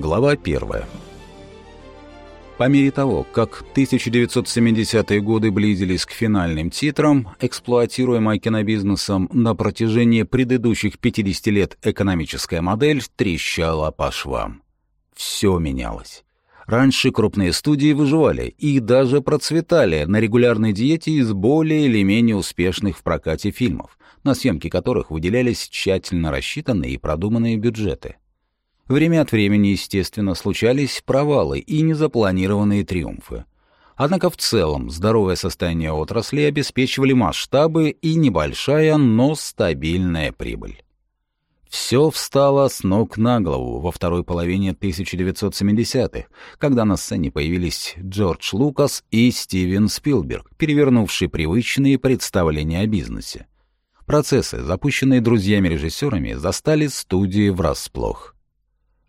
Глава первая. По мере того, как 1970-е годы близились к финальным титрам, эксплуатируемая кинобизнесом на протяжении предыдущих 50 лет экономическая модель трещала по швам. Все менялось. Раньше крупные студии выживали и даже процветали на регулярной диете из более или менее успешных в прокате фильмов, на съемки которых выделялись тщательно рассчитанные и продуманные бюджеты. Время от времени, естественно, случались провалы и незапланированные триумфы. Однако в целом здоровое состояние отрасли обеспечивали масштабы и небольшая, но стабильная прибыль. Все встало с ног на голову во второй половине 1970-х, когда на сцене появились Джордж Лукас и Стивен Спилберг, перевернувшие привычные представления о бизнесе. Процессы, запущенные друзьями-режиссерами, застали студии врасплох.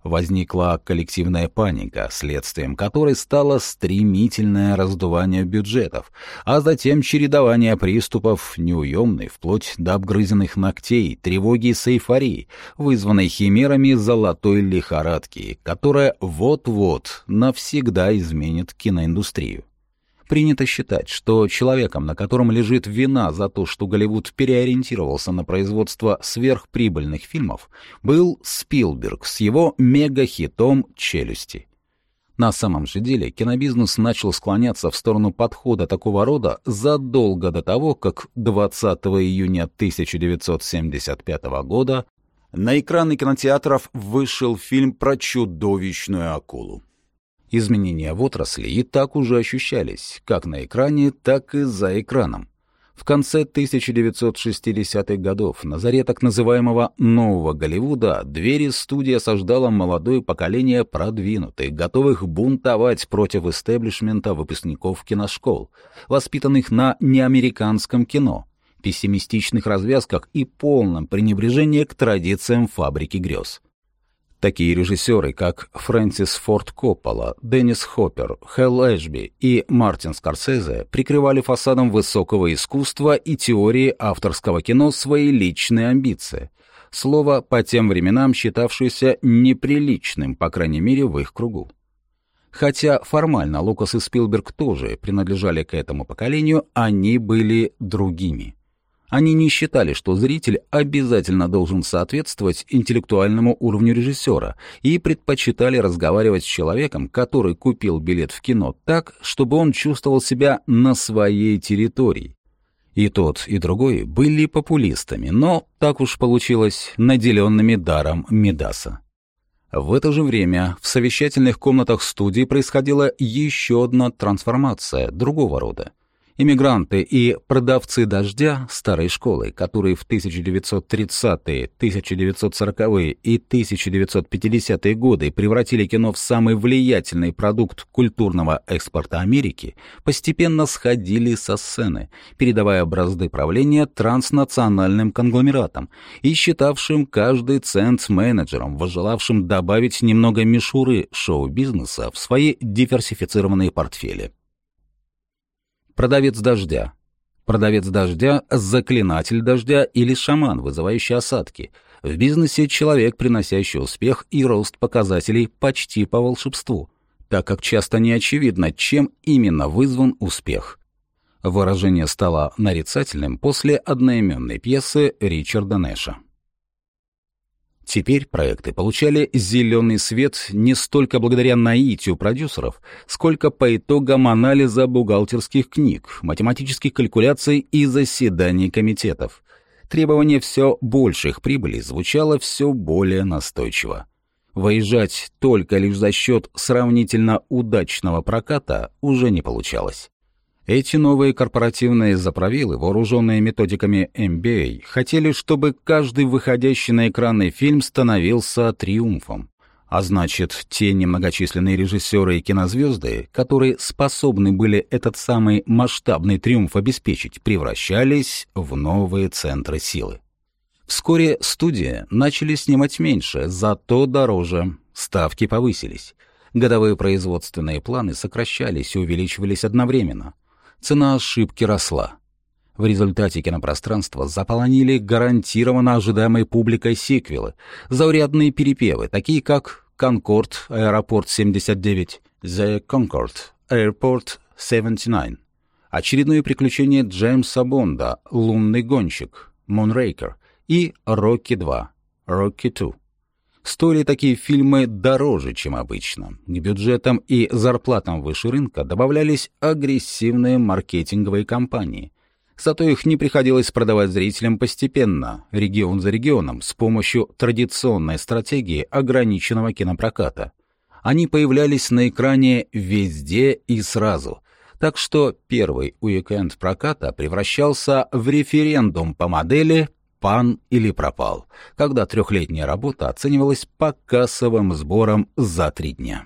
Возникла коллективная паника, следствием которой стало стремительное раздувание бюджетов, а затем чередование приступов неуемной, вплоть до обгрызенных ногтей, тревоги с эйфорией, вызванной химерами золотой лихорадки, которая вот-вот навсегда изменит киноиндустрию. Принято считать, что человеком, на котором лежит вина за то, что Голливуд переориентировался на производство сверхприбыльных фильмов, был Спилберг с его мега-хитом «Челюсти». На самом же деле кинобизнес начал склоняться в сторону подхода такого рода задолго до того, как 20 июня 1975 года на экраны кинотеатров вышел фильм про чудовищную акулу. Изменения в отрасли и так уже ощущались, как на экране, так и за экраном. В конце 1960-х годов, на заре так называемого «нового Голливуда», двери студии осаждало молодое поколение продвинутых, готовых бунтовать против истеблишмента выпускников киношкол, воспитанных на неамериканском кино, пессимистичных развязках и полном пренебрежении к традициям фабрики грез. Такие режиссеры, как Фрэнсис Форд Коппола, Деннис Хоппер, Хелл Эшби и Мартин Скорсезе прикрывали фасадом высокого искусства и теории авторского кино свои личные амбиции. Слово, по тем временам считавшееся неприличным, по крайней мере, в их кругу. Хотя формально Лукас и Спилберг тоже принадлежали к этому поколению, они были другими. Они не считали, что зритель обязательно должен соответствовать интеллектуальному уровню режиссера и предпочитали разговаривать с человеком, который купил билет в кино так, чтобы он чувствовал себя на своей территории. И тот, и другой были популистами, но, так уж получилось, наделенными даром Медаса. В это же время в совещательных комнатах студии происходила еще одна трансформация другого рода — Иммигранты и продавцы «Дождя» старой школы, которые в 1930-е, 1940-е и 1950-е годы превратили кино в самый влиятельный продукт культурного экспорта Америки, постепенно сходили со сцены, передавая бразды правления транснациональным конгломератам и считавшим каждый цент менеджером, возжелавшим добавить немного мишуры шоу-бизнеса в свои диверсифицированные портфели. Продавец дождя. Продавец дождя — заклинатель дождя или шаман, вызывающий осадки. В бизнесе человек, приносящий успех и рост показателей почти по волшебству, так как часто не очевидно, чем именно вызван успех. Выражение стало нарицательным после одноименной пьесы Ричарда Нэша. Теперь проекты получали зеленый свет не столько благодаря наитию продюсеров, сколько по итогам анализа бухгалтерских книг, математических калькуляций и заседаний комитетов. Требование все больших прибылей звучало все более настойчиво. Выезжать только лишь за счет сравнительно удачного проката уже не получалось. Эти новые корпоративные заправилы, вооруженные методиками MBA, хотели, чтобы каждый выходящий на экраны фильм становился триумфом. А значит, те немногочисленные режиссеры и кинозвезды, которые способны были этот самый масштабный триумф обеспечить, превращались в новые центры силы. Вскоре студии начали снимать меньше, зато дороже. Ставки повысились. Годовые производственные планы сокращались и увеличивались одновременно цена ошибки росла. В результате кинопространства заполонили гарантированно ожидаемой публикой сиквелы, заурядные перепевы, такие как Concord Аэропорт 79, The Concord Airport 79, очередное приключение Джеймса Бонда, Лунный гонщик, Moonraker и Рокки 2, Рокки 2. Стоили такие фильмы дороже, чем обычно. К бюджетам и зарплатам выше рынка добавлялись агрессивные маркетинговые кампании. Зато их не приходилось продавать зрителям постепенно, регион за регионом, с помощью традиционной стратегии ограниченного кинопроката. Они появлялись на экране везде и сразу. Так что первый уикенд проката превращался в референдум по модели пан или пропал, когда трехлетняя работа оценивалась по кассовым сборам за три дня.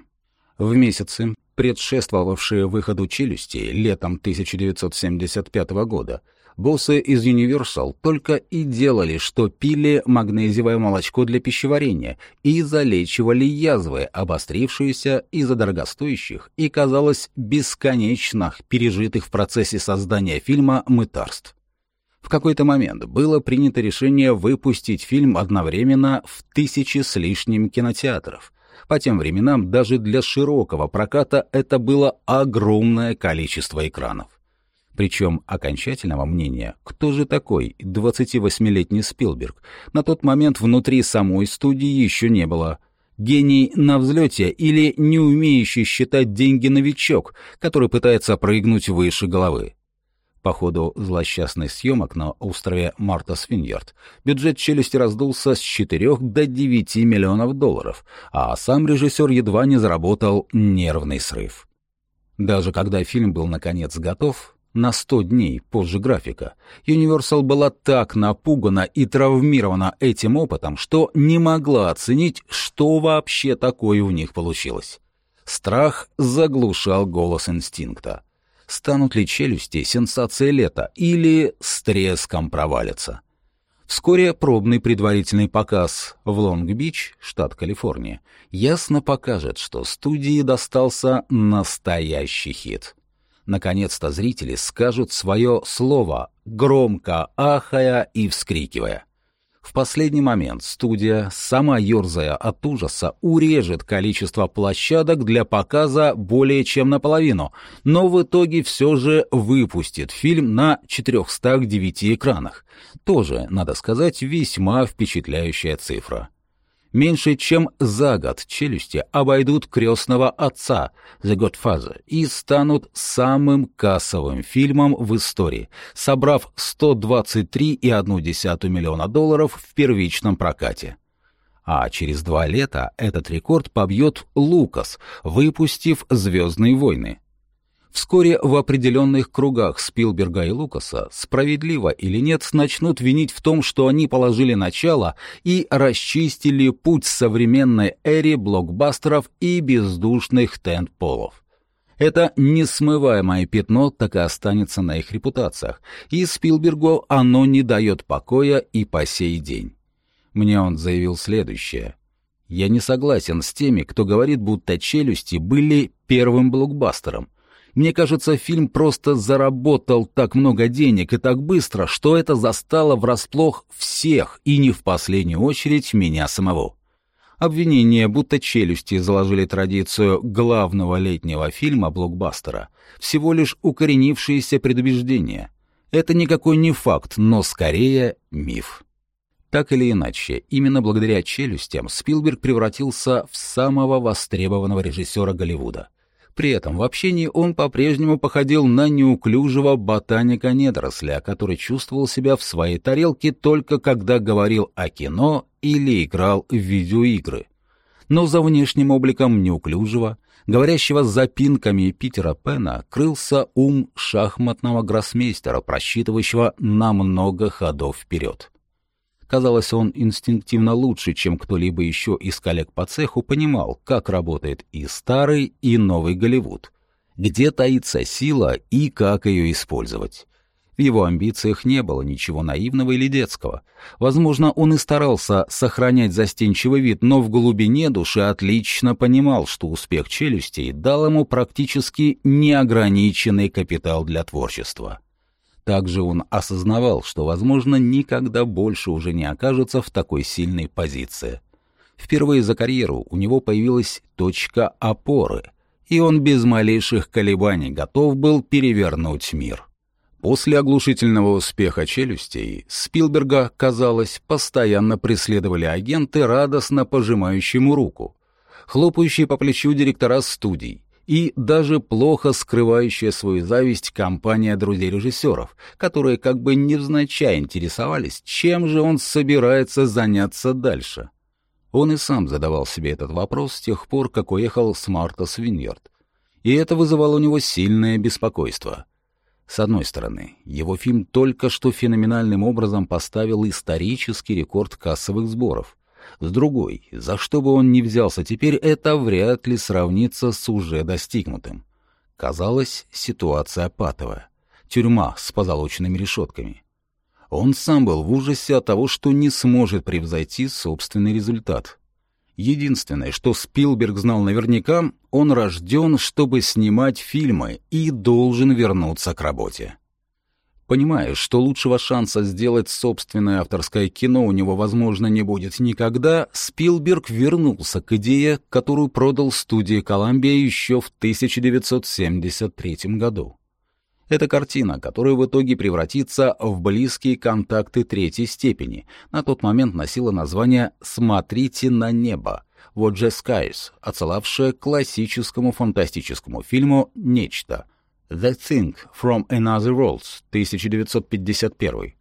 В месяцы, предшествовавшие выходу «Челюсти» летом 1975 года, боссы из Universal только и делали, что пили магнезиевое молочко для пищеварения и залечивали язвы, обострившиеся из-за дорогостоящих и, казалось, бесконечных пережитых в процессе создания фильма мытарств. В какой-то момент было принято решение выпустить фильм одновременно в тысячи с лишним кинотеатров. По тем временам даже для широкого проката это было огромное количество экранов. Причем окончательного мнения, кто же такой 28-летний Спилберг, на тот момент внутри самой студии еще не было. Гений на взлете или не умеющий считать деньги новичок, который пытается прыгнуть выше головы. По ходу злосчастных съемок на острове Мартас Виньярд бюджет «Челюсти» раздулся с 4 до 9 миллионов долларов, а сам режиссер едва не заработал нервный срыв. Даже когда фильм был наконец готов, на 100 дней позже графика, Universal была так напугана и травмирована этим опытом, что не могла оценить, что вообще такое у них получилось. Страх заглушал голос инстинкта станут ли челюсти сенсацией лета или с треском провалятся. Вскоре пробный предварительный показ в Лонг-Бич, штат Калифорния, ясно покажет, что студии достался настоящий хит. Наконец-то зрители скажут свое слово, громко ахая и вскрикивая. В последний момент студия, сама ерзая от ужаса, урежет количество площадок для показа более чем наполовину, но в итоге все же выпустит фильм на 409 экранах. Тоже, надо сказать, весьма впечатляющая цифра меньше чем за год челюсти обойдут крестного отца The Godfather и станут самым кассовым фильмом в истории, собрав 123,1 миллиона долларов в первичном прокате. А через два лета этот рекорд побьет Лукас, выпустив «Звездные войны». Вскоре в определенных кругах Спилберга и Лукаса, справедливо или нет, начнут винить в том, что они положили начало и расчистили путь современной эре блокбастеров и бездушных тент-полов. Это несмываемое пятно так и останется на их репутациях, и Спилбергу оно не дает покоя и по сей день. Мне он заявил следующее. «Я не согласен с теми, кто говорит, будто «Челюсти» были первым блокбастером. Мне кажется, фильм просто заработал так много денег и так быстро, что это застало врасплох всех, и не в последнюю очередь меня самого. Обвинение, будто челюсти заложили традицию главного летнего фильма-блокбастера, всего лишь укоренившиеся предубеждения. Это никакой не факт, но скорее миф. Так или иначе, именно благодаря «Челюстям» Спилберг превратился в самого востребованного режиссера Голливуда. При этом в общении он по-прежнему походил на неуклюжего ботаника-недоросля, который чувствовал себя в своей тарелке только когда говорил о кино или играл в видеоигры. Но за внешним обликом неуклюжего, говорящего с запинками Питера Пена, крылся ум шахматного гроссмейстера, просчитывающего на много ходов вперед. Казалось, он инстинктивно лучше, чем кто-либо еще из коллег по цеху, понимал, как работает и старый, и новый Голливуд, где таится сила и как ее использовать. В его амбициях не было ничего наивного или детского. Возможно, он и старался сохранять застенчивый вид, но в глубине души отлично понимал, что успех челюстей дал ему практически неограниченный капитал для творчества. Также он осознавал, что, возможно, никогда больше уже не окажется в такой сильной позиции. Впервые за карьеру у него появилась точка опоры, и он без малейших колебаний готов был перевернуть мир. После оглушительного успеха «Челюстей» Спилберга, казалось, постоянно преследовали агенты, радостно пожимающие ему руку, хлопающие по плечу директора студий и даже плохо скрывающая свою зависть компания друзей режиссеров, которые как бы невзначай интересовались, чем же он собирается заняться дальше. Он и сам задавал себе этот вопрос с тех пор, как уехал с Марта Свиньерд. И это вызывало у него сильное беспокойство — с одной стороны, его фильм только что феноменальным образом поставил исторический рекорд кассовых сборов. С другой, за что бы он ни взялся теперь, это вряд ли сравнится с уже достигнутым. Казалось, ситуация патовая. Тюрьма с позолоченными решетками. Он сам был в ужасе от того, что не сможет превзойти собственный результат. Единственное, что Спилберг знал наверняка, он рожден, чтобы снимать фильмы и должен вернуться к работе. Понимая, что лучшего шанса сделать собственное авторское кино у него, возможно, не будет никогда, Спилберг вернулся к идее, которую продал студии «Коламбия» еще в 1973 году. Это картина, которая в итоге превратится в близкие контакты третьей степени. На тот момент носила название «Смотрите на небо» «What the Skies», отсылавшая к классическому фантастическому фильму «Нечто» «The Thing from Another World» 1951.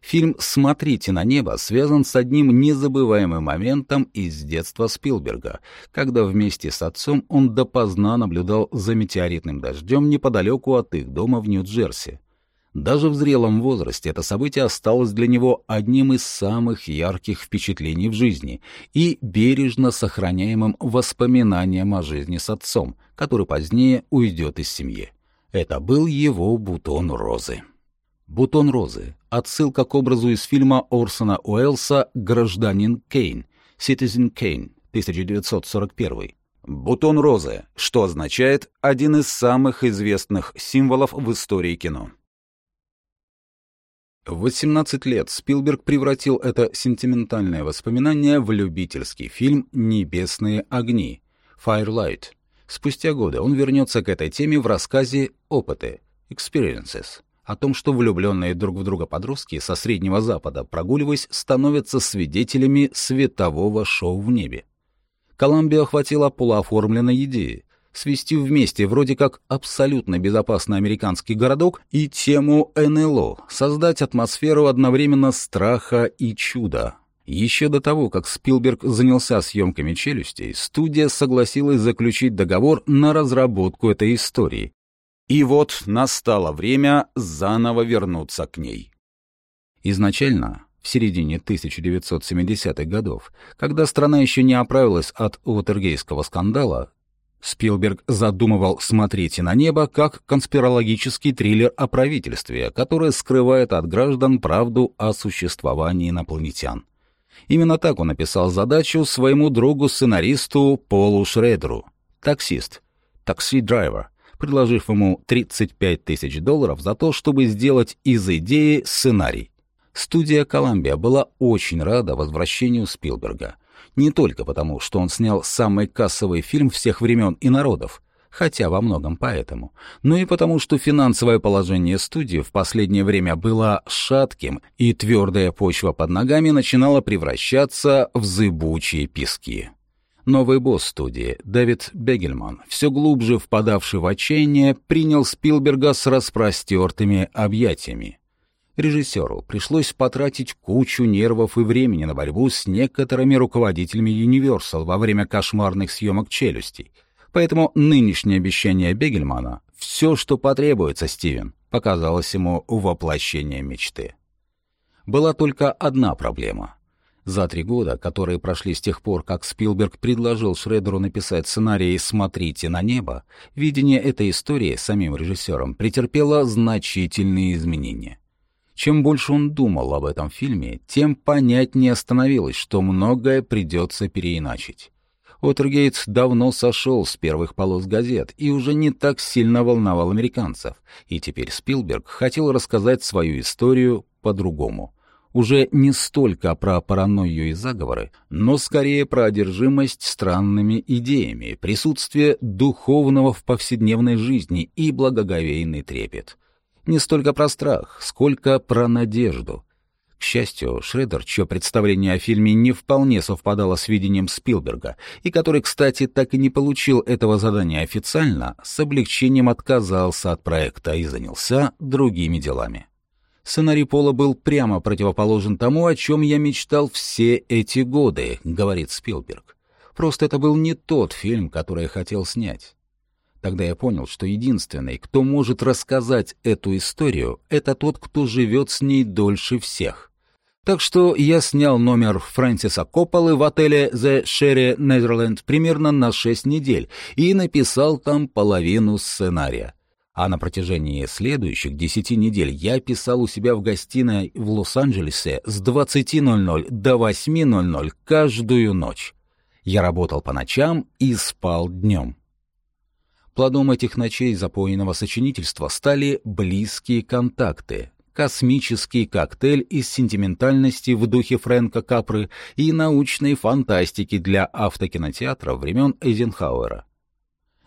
Фильм «Смотрите на небо» связан с одним незабываемым моментом из детства Спилберга, когда вместе с отцом он допоздна наблюдал за метеоритным дождем неподалеку от их дома в Нью-Джерси. Даже в зрелом возрасте это событие осталось для него одним из самых ярких впечатлений в жизни и бережно сохраняемым воспоминанием о жизни с отцом, который позднее уйдет из семьи. Это был его бутон розы. «Бутон розы» — отсылка к образу из фильма Орсона Уэллса «Гражданин Кейн» «Citizen Кейн» 1941. «Бутон розы», что означает «один из самых известных символов в истории кино». В 18 лет Спилберг превратил это сентиментальное воспоминание в любительский фильм «Небесные огни» «Firelight». Спустя годы он вернется к этой теме в рассказе «Опыты» «Experiences», о том, что влюбленные друг в друга подростки со Среднего Запада, прогуливаясь, становятся свидетелями светового шоу в небе. Коламбия охватила полуоформленной идеи свести вместе вроде как абсолютно безопасный американский городок и тему НЛО, создать атмосферу одновременно страха и чуда. Еще до того, как Спилберг занялся съемками «Челюстей», студия согласилась заключить договор на разработку этой истории, и вот настало время заново вернуться к ней. Изначально, в середине 1970-х годов, когда страна еще не оправилась от Уотергейского скандала, Спилберг задумывал «Смотрите на небо» как конспирологический триллер о правительстве, которое скрывает от граждан правду о существовании инопланетян. Именно так он написал задачу своему другу-сценаристу Полу Шредеру, таксист, такси-драйвер, предложив ему 35 тысяч долларов за то, чтобы сделать из идеи сценарий. Студия «Коламбия» была очень рада возвращению Спилберга. Не только потому, что он снял самый кассовый фильм всех времен и народов, хотя во многом поэтому, но и потому, что финансовое положение студии в последнее время было шатким, и твердая почва под ногами начинала превращаться в зыбучие пески. Новый босс студии, Дэвид Бегельман, все глубже впадавший в отчаяние, принял Спилберга с распростертыми объятиями. Режиссеру пришлось потратить кучу нервов и времени на борьбу с некоторыми руководителями Universal во время кошмарных съемок «Челюстей», поэтому нынешнее обещание Бегельмана «все, что потребуется, Стивен», показалось ему воплощением мечты. Была только одна проблема — за три года, которые прошли с тех пор, как Спилберг предложил Шредеру написать сценарий «Смотрите на небо», видение этой истории самим режиссером претерпело значительные изменения. Чем больше он думал об этом фильме, тем понятнее становилось, что многое придется переиначить. Уотергейт давно сошел с первых полос газет и уже не так сильно волновал американцев, и теперь Спилберг хотел рассказать свою историю по-другому — Уже не столько про паранойю и заговоры, но скорее про одержимость странными идеями, присутствие духовного в повседневной жизни и благоговейный трепет. Не столько про страх, сколько про надежду. К счастью, Шредер, чье представление о фильме не вполне совпадало с видением Спилберга, и который, кстати, так и не получил этого задания официально, с облегчением отказался от проекта и занялся другими делами. Сценарий Пола был прямо противоположен тому, о чем я мечтал все эти годы, говорит Спилберг. Просто это был не тот фильм, который я хотел снять. Тогда я понял, что единственный, кто может рассказать эту историю, это тот, кто живет с ней дольше всех. Так что я снял номер Фрэнсиса Копполы в отеле The Sherry Netherland примерно на шесть недель и написал там половину сценария а на протяжении следующих десяти недель я писал у себя в гостиной в Лос-Анджелесе с 20.00 до 8.00 каждую ночь. Я работал по ночам и спал днем. Плодом этих ночей запойного сочинительства стали близкие контакты, космический коктейль из сентиментальности в духе Фрэнка Капры и научной фантастики для автокинотеатра времен Эйзенхауэра.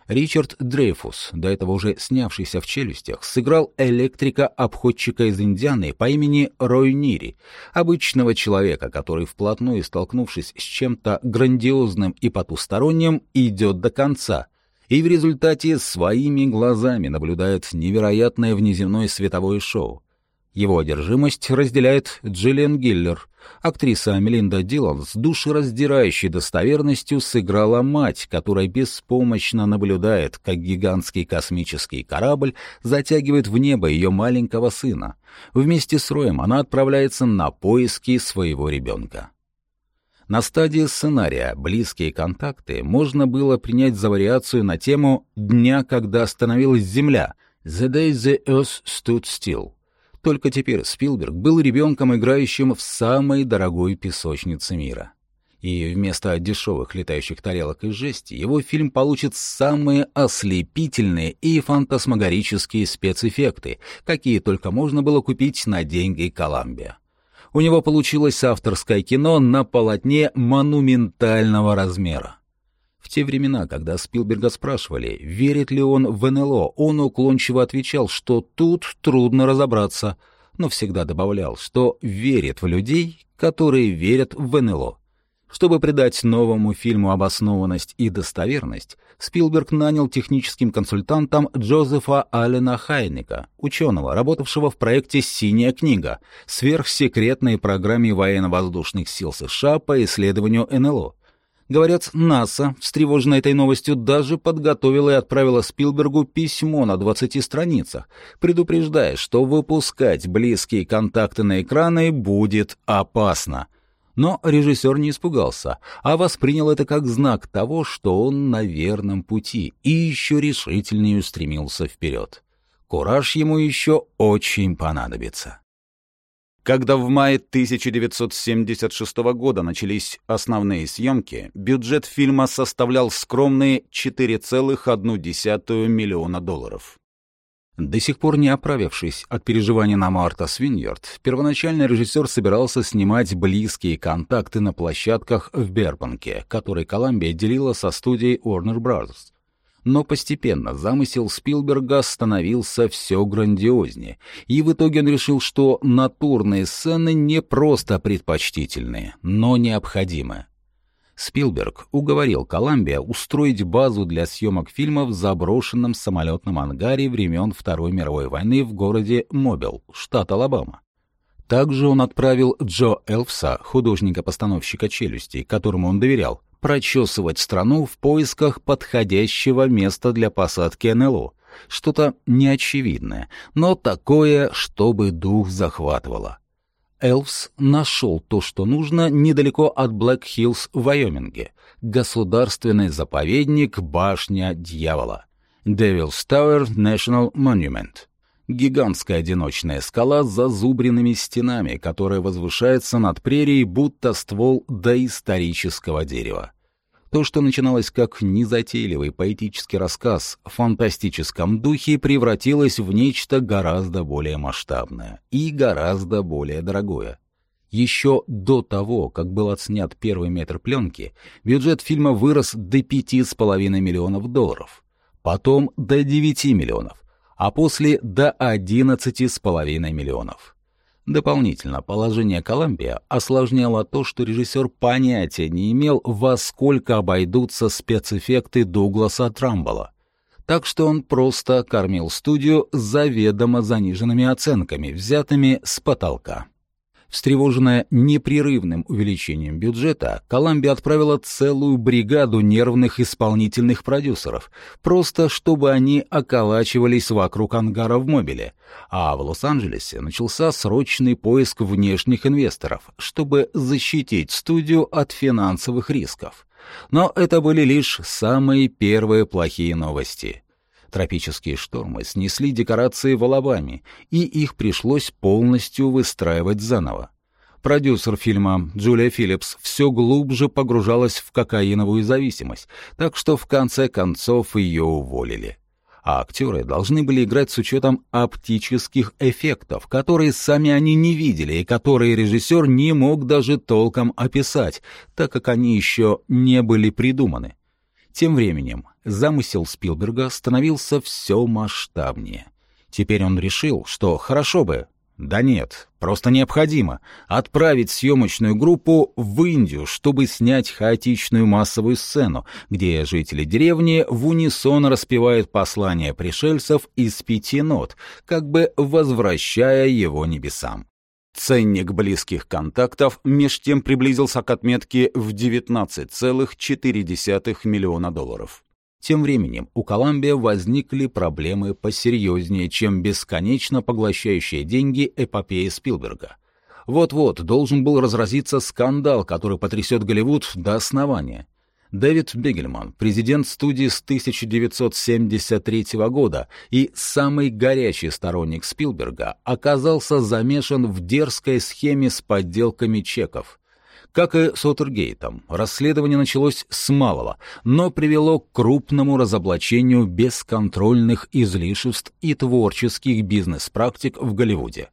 Ричард Дрейфус, до этого уже снявшийся в «Челюстях», сыграл электрика-обходчика из Индианы по имени Рой Нири, обычного человека, который, вплотную столкнувшись с чем-то грандиозным и потусторонним, идет до конца, и в результате своими глазами наблюдает невероятное внеземное световое шоу. Его одержимость разделяет Джиллиан Гиллер. Актриса Мелинда Дилан с душераздирающей достоверностью сыграла мать, которая беспомощно наблюдает, как гигантский космический корабль затягивает в небо ее маленького сына. Вместе с Роем она отправляется на поиски своего ребенка. На стадии сценария «Близкие контакты» можно было принять за вариацию на тему «Дня, когда остановилась Земля» «The day the Earth stood still» только теперь Спилберг был ребенком, играющим в самой дорогой песочнице мира. И вместо дешевых летающих тарелок из жести его фильм получит самые ослепительные и фантасмагорические спецэффекты, какие только можно было купить на деньги Коламбия. У него получилось авторское кино на полотне монументального размера. В те времена, когда Спилберга спрашивали, верит ли он в НЛО, он уклончиво отвечал, что тут трудно разобраться, но всегда добавлял, что верит в людей, которые верят в НЛО. Чтобы придать новому фильму обоснованность и достоверность, Спилберг нанял техническим консультантом Джозефа Аллена Хайника, ученого, работавшего в проекте «Синяя книга» — сверхсекретной программе военно-воздушных сил США по исследованию НЛО. Говорят, НАСА, встревоженная этой новостью, даже подготовила и отправила Спилбергу письмо на 20 страницах, предупреждая, что выпускать близкие контакты на экраны будет опасно. Но режиссер не испугался, а воспринял это как знак того, что он на верном пути и еще решительнее устремился вперед. Кураж ему еще очень понадобится. Когда в мае 1976 года начались основные съемки, бюджет фильма составлял скромные 4,1 миллиона долларов. До сих пор не оправившись от переживаний на Мартас-Винъярд, первоначально режиссер собирался снимать близкие контакты на площадках в Бербанке, которые Колумбия делила со студией Warner Bros но постепенно замысел Спилберга становился все грандиознее, и в итоге он решил, что натурные сцены не просто предпочтительны, но необходимы. Спилберг уговорил Коламбия устроить базу для съемок фильма в заброшенном самолетном ангаре времен Второй мировой войны в городе Мобил, штат Алабама. Также он отправил Джо Элфса, художника-постановщика «Челюстей», которому он доверял, прочесывать страну в поисках подходящего места для посадки НЛО. Что-то неочевидное, но такое, чтобы дух захватывало. Элвс нашел то, что нужно, недалеко от Блэк-Хиллз в Вайоминге. Государственный заповедник Башня Дьявола. Devil's Tower National Monument. Гигантская одиночная скала с зазубренными стенами, которая возвышается над прерией, будто ствол доисторического дерева. То, что начиналось как незатейливый поэтический рассказ в фантастическом духе, превратилось в нечто гораздо более масштабное и гораздо более дорогое. Еще до того, как был отснят первый метр пленки, бюджет фильма вырос до 5,5 миллионов долларов, потом до 9 миллионов, а после до 11,5 миллионов. Дополнительно положение Коламбия осложняло то, что режиссер понятия не имел, во сколько обойдутся спецэффекты Дугласа Трамбола. Так что он просто кормил студию заведомо заниженными оценками, взятыми с потолка. Встревоженная непрерывным увеличением бюджета, Коламбия отправила целую бригаду нервных исполнительных продюсеров, просто чтобы они околачивались вокруг ангара в мобиле. А в Лос-Анджелесе начался срочный поиск внешних инвесторов, чтобы защитить студию от финансовых рисков. Но это были лишь самые первые плохие новости. Тропические штормы снесли декорации в Алабаме, и их пришлось полностью выстраивать заново. Продюсер фильма Джулия Филлипс все глубже погружалась в кокаиновую зависимость, так что в конце концов ее уволили. А актеры должны были играть с учетом оптических эффектов, которые сами они не видели и которые режиссер не мог даже толком описать, так как они еще не были придуманы. Тем временем замысел Спилберга становился все масштабнее. Теперь он решил, что хорошо бы, да нет, просто необходимо отправить съемочную группу в Индию, чтобы снять хаотичную массовую сцену, где жители деревни в унисон распевают послания пришельцев из пяти нот, как бы возвращая его небесам. Ценник близких контактов меж тем приблизился к отметке в 19,4 миллиона долларов. Тем временем у Коламбия возникли проблемы посерьезнее, чем бесконечно поглощающие деньги эпопеи Спилберга. Вот-вот должен был разразиться скандал, который потрясет Голливуд до основания. Дэвид Бигельман, президент студии с 1973 года и самый горячий сторонник Спилберга, оказался замешан в дерзкой схеме с подделками чеков. Как и с Отергейтом, расследование началось с малого, но привело к крупному разоблачению бесконтрольных излишеств и творческих бизнес-практик в Голливуде.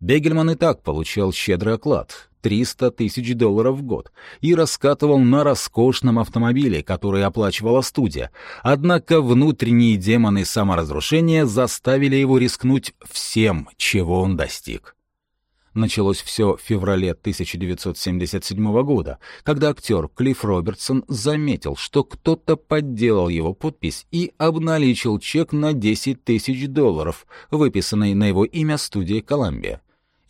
Бегельман и так получал щедрый оклад, 300 тысяч долларов в год и раскатывал на роскошном автомобиле, который оплачивала студия. Однако внутренние демоны саморазрушения заставили его рискнуть всем, чего он достиг. Началось все в феврале 1977 года, когда актер Клифф Робертсон заметил, что кто-то подделал его подпись и обналичил чек на 10 тысяч долларов, выписанный на его имя студии «Коламбия».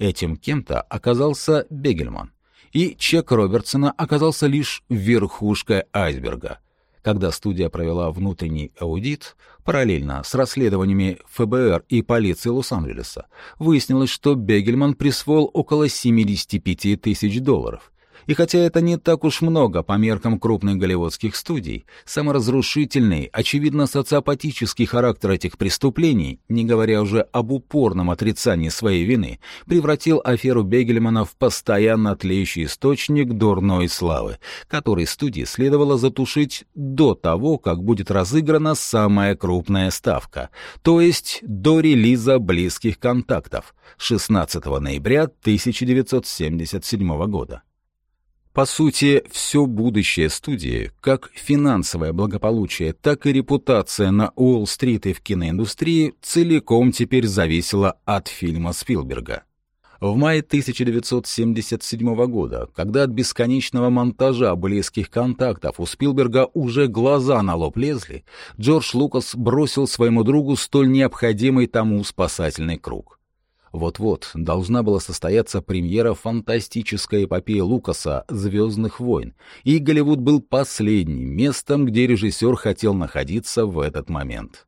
Этим кем-то оказался Бегельман. И чек Робертсона оказался лишь верхушкой айсберга. Когда студия провела внутренний аудит, параллельно с расследованиями ФБР и полиции Лос-Анджелеса, выяснилось, что Бегельман присвоил около 75 тысяч долларов. И хотя это не так уж много по меркам крупных голливудских студий, саморазрушительный, очевидно социопатический характер этих преступлений, не говоря уже об упорном отрицании своей вины, превратил аферу Бегельмана в постоянно тлеющий источник дурной славы, который студии следовало затушить до того, как будет разыграна самая крупная ставка, то есть до релиза «Близких контактов» 16 ноября 1977 года. По сути, все будущее студии, как финансовое благополучие, так и репутация на Уолл-стрит и в киноиндустрии, целиком теперь зависело от фильма Спилберга. В мае 1977 года, когда от бесконечного монтажа близких контактов у Спилберга уже глаза на лоб лезли, Джордж Лукас бросил своему другу столь необходимый тому спасательный круг. Вот-вот должна была состояться премьера фантастической эпопеи Лукаса «Звездных войн», и Голливуд был последним местом, где режиссер хотел находиться в этот момент.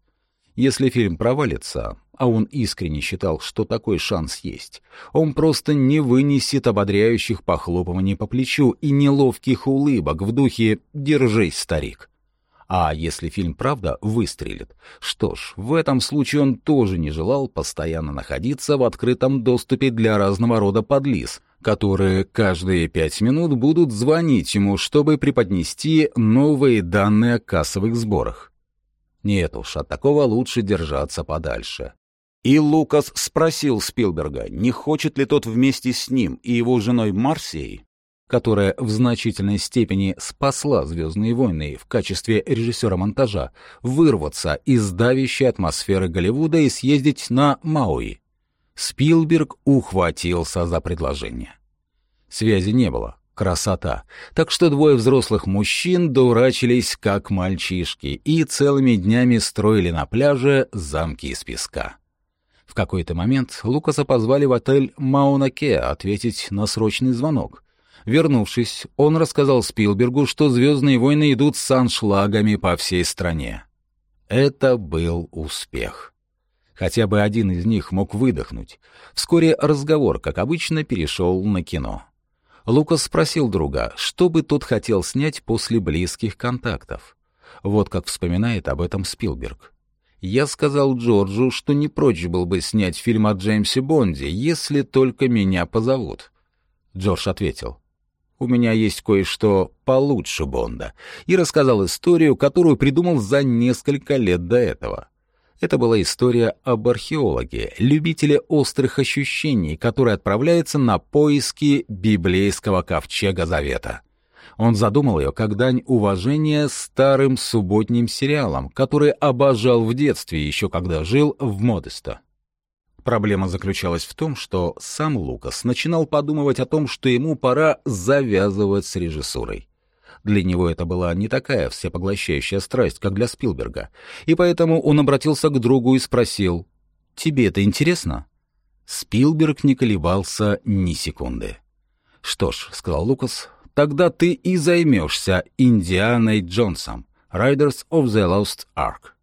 Если фильм провалится, а он искренне считал, что такой шанс есть, он просто не вынесет ободряющих похлопываний по плечу и неловких улыбок в духе «Держись, старик». А если фильм правда выстрелит? Что ж, в этом случае он тоже не желал постоянно находиться в открытом доступе для разного рода подлиз, которые каждые пять минут будут звонить ему, чтобы преподнести новые данные о кассовых сборах. Нет уж, от такого лучше держаться подальше. И Лукас спросил Спилберга, не хочет ли тот вместе с ним и его женой Марсией, которая в значительной степени спасла «Звездные войны» в качестве режиссера монтажа, вырваться из давящей атмосферы Голливуда и съездить на Мауи. Спилберг ухватился за предложение. Связи не было, красота. Так что двое взрослых мужчин дурачились, как мальчишки, и целыми днями строили на пляже замки из песка. В какой-то момент Лукаса позвали в отель Маунаке ответить на срочный звонок. Вернувшись, он рассказал Спилбергу, что «Звездные войны» идут с аншлагами по всей стране. Это был успех. Хотя бы один из них мог выдохнуть. Вскоре разговор, как обычно, перешел на кино. Лукас спросил друга, что бы тот хотел снять после близких контактов. Вот как вспоминает об этом Спилберг. Я сказал Джорджу, что не прочь был бы снять фильм о Джеймсе Бонде, если только меня позовут. Джордж ответил, «У меня есть кое-что получше Бонда», и рассказал историю, которую придумал за несколько лет до этого. Это была история об археологе, любителе острых ощущений, который отправляется на поиски библейского ковчега Завета. Он задумал ее как дань уважения старым субботним сериалам, которые обожал в детстве, еще когда жил в Модесто. Проблема заключалась в том, что сам Лукас начинал подумывать о том, что ему пора завязывать с режиссурой. Для него это была не такая всепоглощающая страсть, как для Спилберга, и поэтому он обратился к другу и спросил, «Тебе это интересно?» Спилберг не колебался ни секунды. «Что ж», — сказал Лукас, тогда ты и займешься Индианой Джонсом, Riders of the Lost Ark.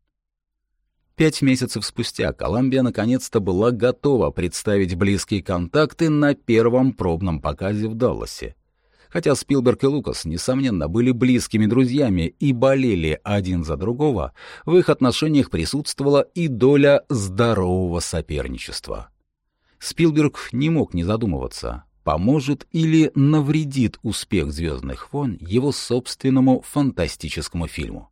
Пять месяцев спустя Колумбия наконец-то была готова представить близкие контакты на первом пробном показе в Далласе. Хотя Спилберг и Лукас, несомненно, были близкими друзьями и болели один за другого, в их отношениях присутствовала и доля здорового соперничества. Спилберг не мог не задумываться, поможет или навредит успех «Звездных войн» его собственному фантастическому фильму.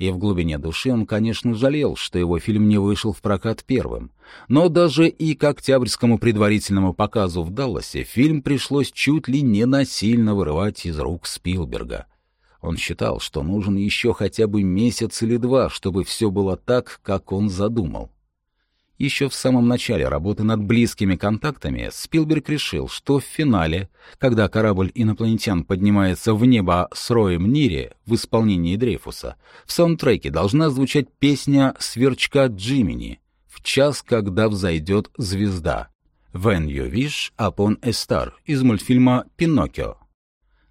И в глубине души он, конечно, жалел, что его фильм не вышел в прокат первым. Но даже и к октябрьскому предварительному показу в Далласе фильм пришлось чуть ли не насильно вырывать из рук Спилберга. Он считал, что нужен еще хотя бы месяц или два, чтобы все было так, как он задумал. Еще в самом начале работы над близкими контактами Спилберг решил, что в финале, когда корабль инопланетян поднимается в небо с Роем Нири в исполнении Дрейфуса, в саундтреке должна звучать песня «Сверчка Джимини» в час, когда взойдет звезда. «When you wish upon a star» из мультфильма «Пиноккио».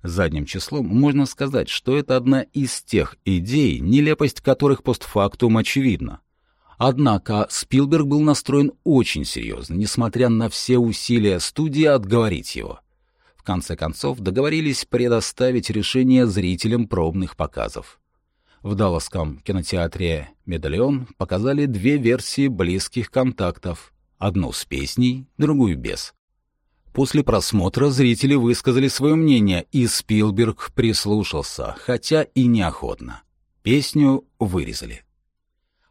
Задним числом можно сказать, что это одна из тех идей, нелепость которых постфактум очевидна. Однако Спилберг был настроен очень серьезно, несмотря на все усилия студии отговорить его. В конце концов договорились предоставить решение зрителям пробных показов. В Далласском кинотеатре «Медальон» показали две версии близких контактов, одну с песней, другую без. После просмотра зрители высказали свое мнение, и Спилберг прислушался, хотя и неохотно. Песню вырезали.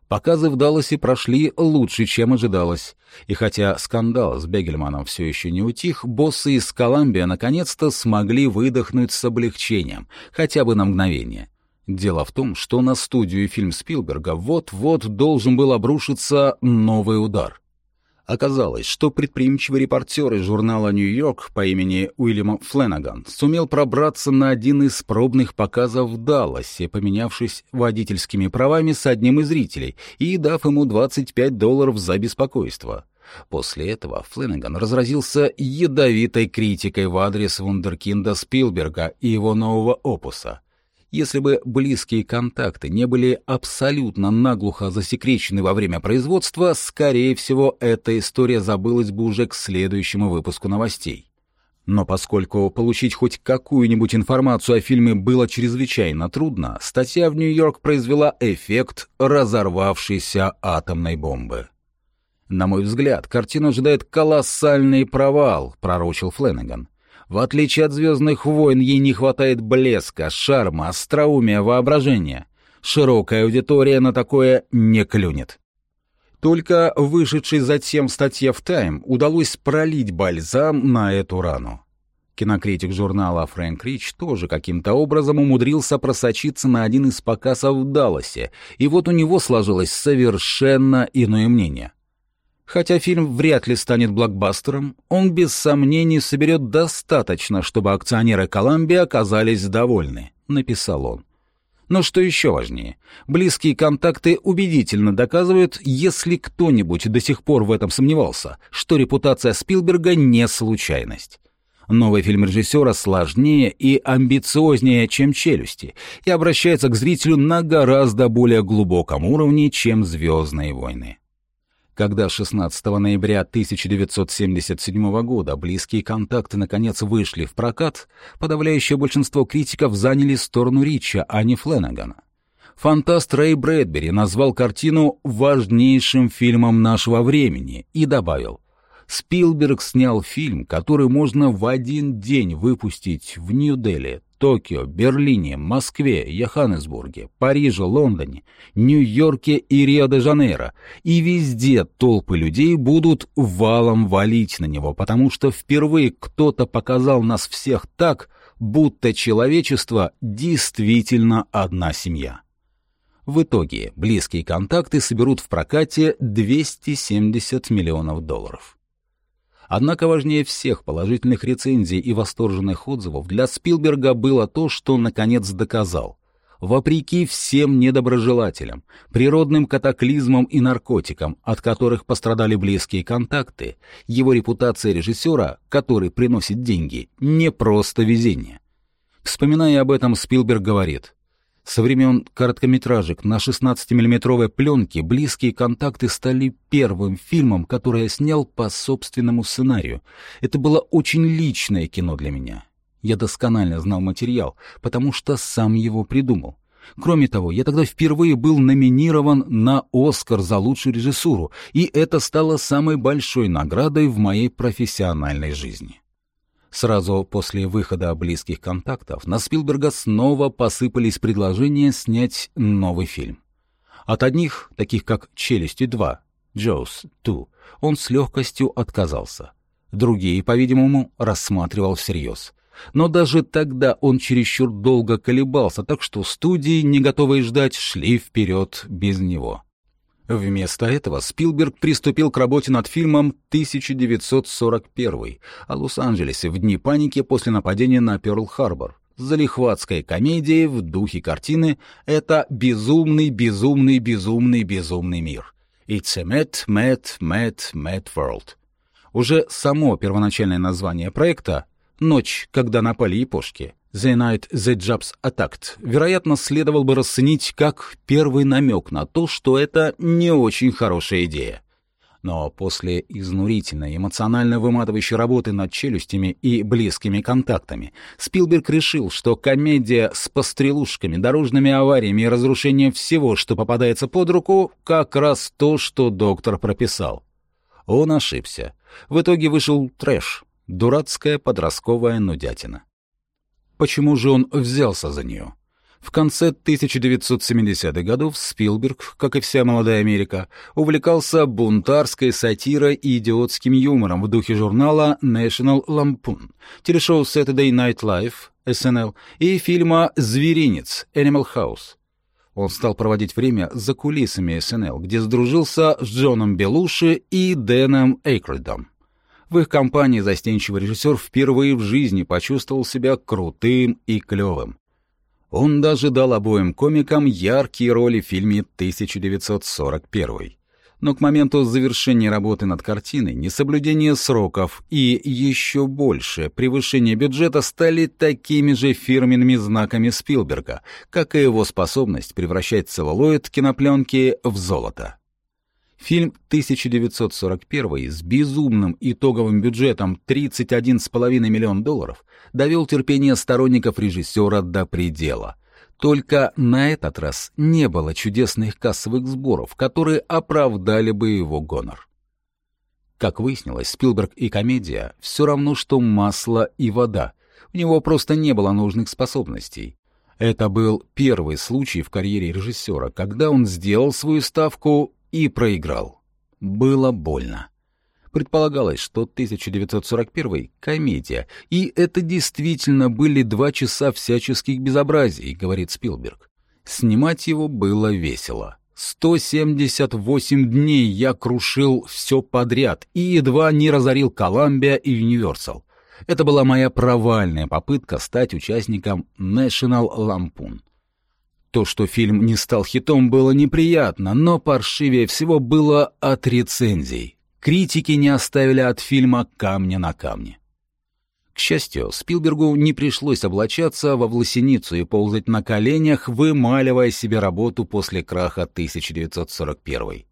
Показы в Далласе прошли лучше, чем ожидалось. И хотя скандал с Бегельманом все еще не утих, боссы из Колумбия наконец-то смогли выдохнуть с облегчением, хотя бы на мгновение. Дело в том, что на студию фильм Спилберга вот-вот должен был обрушиться новый удар — Оказалось, что предприимчивый репортер из журнала «Нью-Йорк» по имени Уильям Фленаган сумел пробраться на один из пробных показов в Далласе, поменявшись водительскими правами с одним из зрителей и дав ему 25 долларов за беспокойство. После этого Фленаган разразился ядовитой критикой в адрес вундеркинда Спилберга и его нового опуса — если бы близкие контакты не были абсолютно наглухо засекречены во время производства, скорее всего, эта история забылась бы уже к следующему выпуску новостей. Но поскольку получить хоть какую-нибудь информацию о фильме было чрезвычайно трудно, статья в Нью-Йорк произвела эффект разорвавшейся атомной бомбы. «На мой взгляд, картина ожидает колоссальный провал», — пророчил Фленнеган. В отличие от «Звездных войн», ей не хватает блеска, шарма, остроумия, воображения. Широкая аудитория на такое не клюнет. Только вышедшей затем статье в «Тайм» удалось пролить бальзам на эту рану. Кинокритик журнала Фрэнк Рич тоже каким-то образом умудрился просочиться на один из показов в Далласе, и вот у него сложилось совершенно иное мнение. Хотя фильм вряд ли станет блокбастером, он без сомнений соберет достаточно, чтобы акционеры Коламбии оказались довольны, написал он. Но что еще важнее, близкие контакты убедительно доказывают, если кто-нибудь до сих пор в этом сомневался, что репутация Спилберга не случайность. Новый фильм режиссера сложнее и амбициознее, чем «Челюсти», и обращается к зрителю на гораздо более глубоком уровне, чем «Звездные войны». Когда 16 ноября 1977 года близкие контакты наконец вышли в прокат, подавляющее большинство критиков заняли сторону Рича, а не Фленнегана. Фантаст Рэй Брэдбери назвал картину важнейшим фильмом нашего времени и добавил, Спилберг снял фильм, который можно в один день выпустить в Нью-Дели, Токио, Берлине, Москве, Йоханнесбурге, Париже, Лондоне, Нью-Йорке и Рио-де-Жанейро. И везде толпы людей будут валом валить на него, потому что впервые кто-то показал нас всех так, будто человечество действительно одна семья. В итоге близкие контакты соберут в прокате 270 миллионов долларов. Однако важнее всех положительных рецензий и восторженных отзывов для Спилберга было то, что наконец доказал. Вопреки всем недоброжелателям, природным катаклизмам и наркотикам, от которых пострадали близкие контакты, его репутация режиссера, который приносит деньги, не просто везение. Вспоминая об этом, Спилберг говорит, со времен короткометражек на 16-миллиметровой пленке «Близкие контакты» стали первым фильмом, который я снял по собственному сценарию. Это было очень личное кино для меня. Я досконально знал материал, потому что сам его придумал. Кроме того, я тогда впервые был номинирован на «Оскар» за лучшую режиссуру, и это стало самой большой наградой в моей профессиональной жизни. Сразу после выхода «Близких контактов» на Спилберга снова посыпались предложения снять новый фильм. От одних, таких как «Челюсти 2», «Джоус 2», он с легкостью отказался. Другие, по-видимому, рассматривал всерьез. Но даже тогда он чересчур долго колебался, так что студии, не готовые ждать, шли вперед без него. Вместо этого Спилберг приступил к работе над фильмом 1941 о Лос-Анджелесе в дни паники после нападения на Пёрл-Харбор. Залихватская комедия в духе картины — это безумный, безумный, безумный, безумный мир. It's a mad, mad, mad, mad world. Уже само первоначальное название проекта «Ночь, когда напали япошки» The Night the Japs Attacked, вероятно, следовал бы расценить как первый намек на то, что это не очень хорошая идея. Но после изнурительной, эмоционально выматывающей работы над челюстями и близкими контактами, Спилберг решил, что комедия с пострелушками, дорожными авариями и разрушением всего, что попадается под руку, как раз то, что доктор прописал. Он ошибся. В итоге вышел трэш, дурацкая подростковая нудятина. Почему же он взялся за нее? В конце 1970-х годов Спилберг, как и вся молодая Америка, увлекался бунтарской сатирой и идиотским юмором в духе журнала National Lampoon, телешоу Saturday Night Live, SNL, и фильма «Зверинец» Animal House. Он стал проводить время за кулисами СНЛ, где сдружился с Джоном Белуши и Дэном Эйкройдом. В их компании застенчивый режиссер впервые в жизни почувствовал себя крутым и клевым. Он даже дал обоим комикам яркие роли в фильме 1941. Но к моменту завершения работы над картиной несоблюдение сроков и еще больше превышение бюджета стали такими же фирменными знаками Спилберга, как и его способность превращать целлулоид кинопленки в золото. Фильм 1941 с безумным итоговым бюджетом 31,5 миллион долларов довел терпение сторонников режиссера до предела. Только на этот раз не было чудесных кассовых сборов, которые оправдали бы его гонор. Как выяснилось, Спилберг и комедия — все равно, что масло и вода. У него просто не было нужных способностей. Это был первый случай в карьере режиссера, когда он сделал свою ставку и проиграл. Было больно. Предполагалось, что 1941 — комедия, и это действительно были два часа всяческих безобразий, говорит Спилберг. Снимать его было весело. 178 дней я крушил все подряд и едва не разорил Коламбия и Universal. Это была моя провальная попытка стать участником National Lampoon. То, что фильм не стал хитом, было неприятно, но паршивее всего было от рецензий. Критики не оставили от фильма камня на камне. К счастью, Спилбергу не пришлось облачаться во власеницу и ползать на коленях, вымаливая себе работу после краха 1941.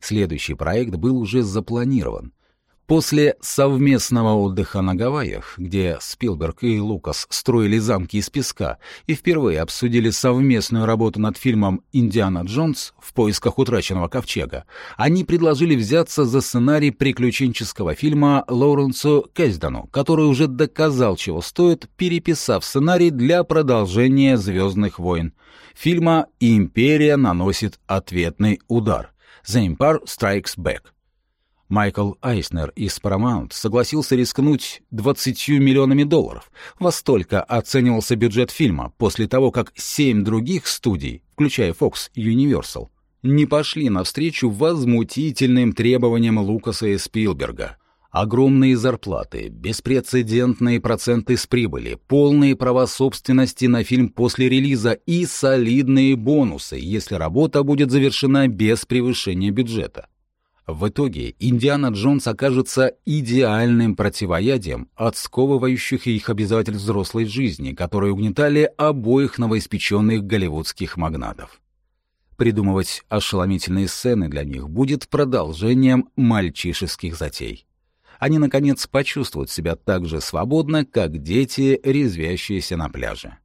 Следующий проект был уже запланирован. После совместного отдыха на Гавайях, где Спилберг и Лукас строили замки из песка и впервые обсудили совместную работу над фильмом «Индиана Джонс. В поисках утраченного ковчега», они предложили взяться за сценарий приключенческого фильма Лоуренсу Кэздану, который уже доказал, чего стоит, переписав сценарий для продолжения «Звездных войн». Фильма «Империя наносит ответный удар». «The Empire Strikes Back». Майкл Айснер из Paramount согласился рискнуть 20 миллионами долларов. Во столько оценивался бюджет фильма после того, как семь других студий, включая Fox и Universal, не пошли навстречу возмутительным требованиям Лукаса и Спилберга. Огромные зарплаты, беспрецедентные проценты с прибыли, полные права собственности на фильм после релиза и солидные бонусы, если работа будет завершена без превышения бюджета. В итоге Индиана Джонс окажется идеальным противоядием от сковывающих их обязательств взрослой жизни, которые угнетали обоих новоиспеченных голливудских магнатов. Придумывать ошеломительные сцены для них будет продолжением мальчишеских затей. Они, наконец, почувствуют себя так же свободно, как дети, резвящиеся на пляже.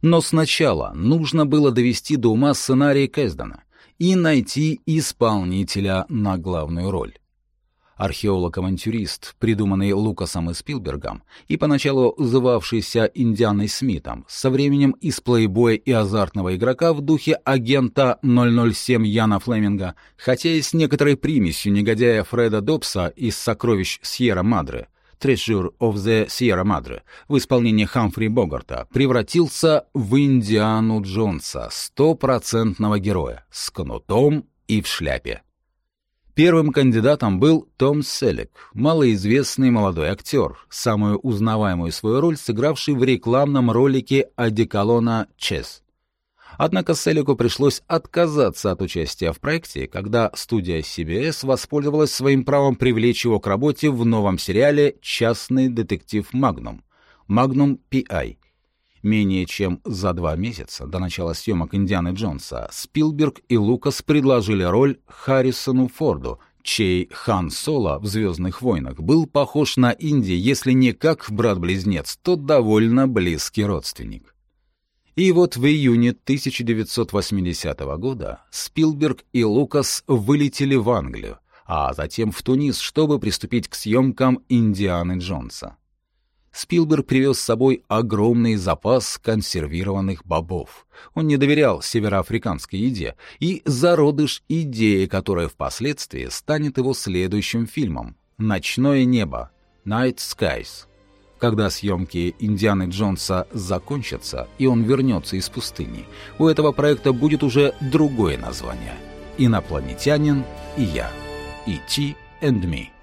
Но сначала нужно было довести до ума сценарий Кэздана и найти исполнителя на главную роль. Археолог-авантюрист, придуманный Лукасом и Спилбергом, и поначалу звавшийся Индианой Смитом, со временем из плейбоя и азартного игрока в духе агента 007 Яна Флеминга, хотя и с некоторой примесью негодяя Фреда Добса из «Сокровищ Сьерра-Мадре», «Treasure of the Sierra Madre» в исполнении Хамфри Богарта превратился в Индиану Джонса, стопроцентного героя, с кнутом и в шляпе. Первым кандидатом был Том Селлик, малоизвестный молодой актер, самую узнаваемую свою роль сыгравший в рекламном ролике одеколона «Чес». Однако Селику пришлось отказаться от участия в проекте, когда студия CBS воспользовалась своим правом привлечь его к работе в новом сериале «Частный детектив Магнум» «Магнум P.I.». Менее чем за два месяца до начала съемок «Индианы Джонса» Спилберг и Лукас предложили роль Харрисону Форду, чей Хан Соло в «Звездных войнах» был похож на Инди, если не как брат-близнец, то довольно близкий родственник. И вот в июне 1980 года Спилберг и Лукас вылетели в Англию, а затем в Тунис, чтобы приступить к съемкам «Индианы Джонса». Спилберг привез с собой огромный запас консервированных бобов. Он не доверял североафриканской еде, и зародыш идеи, которая впоследствии станет его следующим фильмом «Ночное небо» «Night Skies». Когда съемки «Индианы Джонса» закончатся, и он вернется из пустыни, у этого проекта будет уже другое название «Инопланетянин и я» «E.T. and Me».